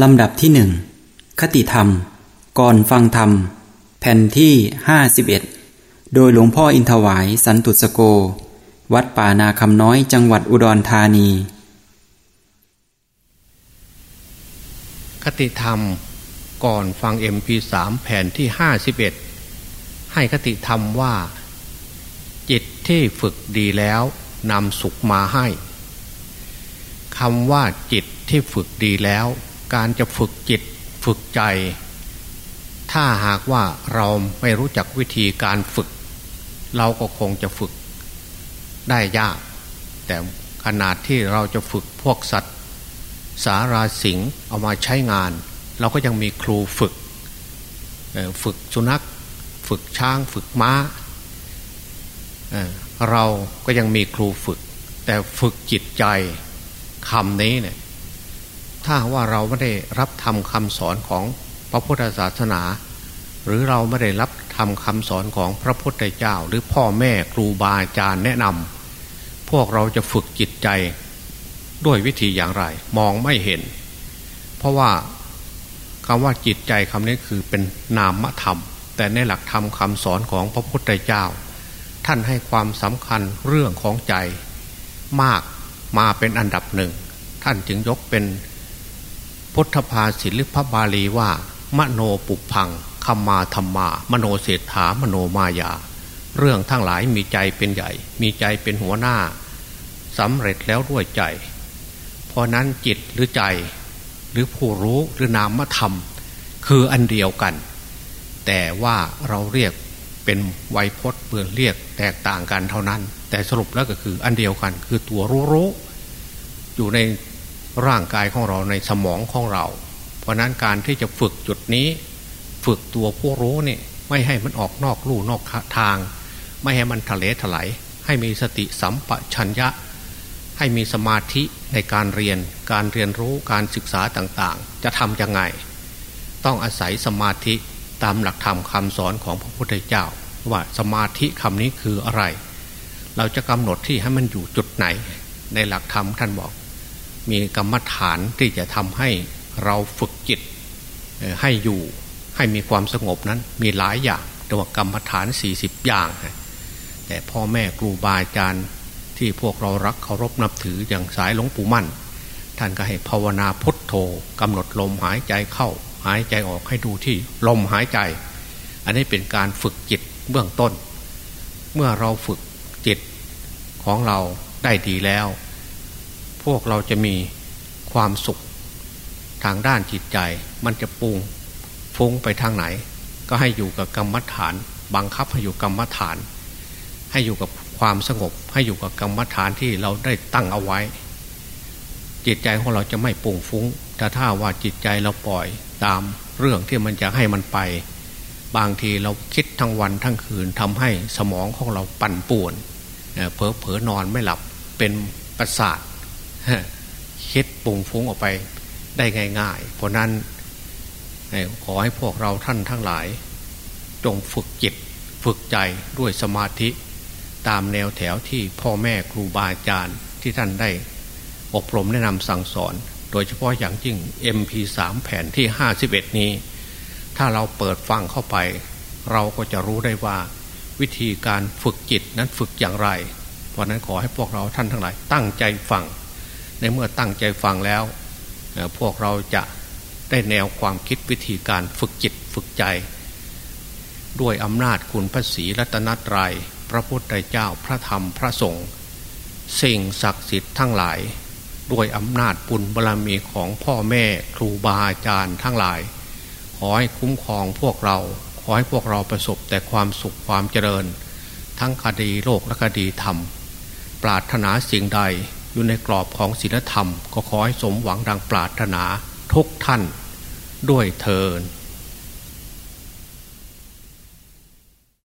ลำดับที่หนึ่ง คติธรรม ก่อนฟังธรรม แผ่นที่ห้าสิบเอ็ด โดยหลวงพ่ออินทวาย สันตุสโก วัดป่านาคำน้อยจังหวัดอุดรธานี คติธรรม ก่อนฟัง MP3 แผ่นที่ห้าสิบเอ็ด ให้คติธรรมว่า จิตที่ฝึกดีแล้วนำสุขมาให้ คำว่าจิตที่ฝึกดีแล้ว การจะฝึกจิตฝึกใจ ถ้าหากว่าเราไม่รู้จักวิธีการฝึก เราก็คงจะฝึกได้ยาก แต่ขนาดที่เราจะฝึกพวกสัตว์ สาราสิงเอามาใช้งาน เราก็ยังมีครูฝึก ฝึกสุนัข ฝึกช้าง ฝึกม้าเราก็ยังมีครูฝึก แต่ฝึกจิตใจคำนี้เนี่ย ถ้าว่าเราไม่ได้รับทำคำสอนของพระพุทธศาสนา หรือเราไม่ได้รับทำคำสอนของพระพุทธเจ้า หรือพ่อแม่ครูบาอาจารย์แนะนำพวกเราจะฝึกจิตใจด้วยวิธีอย่างไร มองไม่เห็น เพราะว่าคำว่าจิตใจคำนี้คือเป็นนามธรรม แต่ในหลักธรรมคำสอนของพระพุทธเจ้า ท่านให้ความสำคัญเรื่องของใจ มากมาเป็นอันดับหนึ่ง ท่านจึงยกเป็น พุทธภาษิตหรือพระบาลีว่า มโนปุพังคัมมาธรรมา มโนเศรษฐามโนมายา เรื่องทั้งหลายมีใจเป็นใหญ่ มีใจเป็นหัวหน้าสำเร็จแล้วด้วยใจ เพราะนั้นจิตหรือใจหรือผู้รู้หรือนามธรรม คืออันเดียวกัน แต่ว่าเราเรียกเป็นไวยพจน์เปลือนเรียกแตกต่างกันเท่านั้น แต่สรุปแล้วก็คืออันเดียวกัน คือตัวรู้รู้อยู่ใน ร่างกายของเราในสมองของเรา เพราะนั้นการที่จะฝึกจุดนี้ ฝึกตัวผู้รู้เนี่ยไม่ให้มันออกนอกลู่นอกทาง ไม่ให้มันทะเลถลายให้มีสติสัมปชัญญะ ให้มีสมาธิในการเรียน การเรียนรู้การศึกษาต่างๆ จะทำยังไง ต้องอาศัยสมาธิตามหลักธรรมคำสอนของพระพุทธเจ้า ว่าสมาธิคำนี้คืออะไร เราจะกำหนดที่ให้มันอยู่จุดไหน ในหลักธรรมท่านบอก มีกรรมฐานที่จะทำให้เราฝึกจิตให้อยู่ให้มีความสงบนั้นมีหลายอย่างแต่ว่ากรรมฐาน 40 อย่าง แต่พ่อแม่ครูบาอาจารย์ที่พวกเรารักเคารพนับถืออย่างสายหลวงปู่มั่น ท่านก็ให้ภาวนาพุทโธกำหนดลมหายใจเข้า หายใจออกให้ดูที่ลมหายใจ อันนี้เป็นการฝึกจิตเบื้องต้น เมื่อเราฝึกจิตของเราได้ดีแล้ว พวกเราจะมีความสุขทางด้านจิตใจ มันจะปุงฟุ้งไปทางไหน ก็ให้อยู่กับกรรมฐาน บังคับให้อยู่กรรมฐาน ให้อยู่กับความสงบ ให้อยู่กับกรรมฐานที่เราได้ตั้งเอาไว้ จิตใจของเราจะไม่ปุงฟุ้ง แต่ถ้าว่าจิตใจเราปล่อยตามเรื่องที่มันจะให้มันไป บางทีเราคิดทั้งวันทั้งคืนทำให้สมองของเราปั่นป่วนเผลอเผลอนอนไม่หลับเป็นประสาท คิดปุ่งฟุ้งออกไปได้ง่ายๆ เพราะนั้นขอให้พวกเราท่านทั้งหลาย จงฝึกจิตฝึกใจด้วยสมาธิ ตามแนวแถวที่พ่อแม่ครูบาอาจารย์ที่ท่านได้ อบรมแนะนำสั่งสอน โดยเฉพาะอย่างยิ่ง MP3 แผ่นที่ 51 นี้ ถ้าเราเปิดฟังเข้าไป เราก็จะรู้ได้ว่า วิธีการฝึกจิตนั้นฝึกอย่างไร เพราะนั้นขอให้พวกเราท่านทั้งหลายตั้งใจฟัง ในเมื่อตั้งใจฟังแล้ว พวกเราจะได้แนวความคิดวิธีการฝึกจิตฝึกใจ ด้วยอำนาจคุณพระศรีรัตนตรยัยพระพุทธเจ้าพระธรรมพระสงฆ์สิ่งศักดิ์สิทธิ์ทั้งหลาย ด้วยอำนาจบุญบารรมีของพ่อแม่ครูบาอาจารย์ทั้งหลาย ขอให้คุ้มครองพวกเรา ขอให้พวกเราประสบแต่ความสุขความเจริญ ทั้งคดีโลกและคดีธรรม ปรารถนาสิ่งใด อยู่ในกรอบของศีลธรรม ก็ขอให้สมหวังดังปรารถนาทุกท่านด้วยเทิน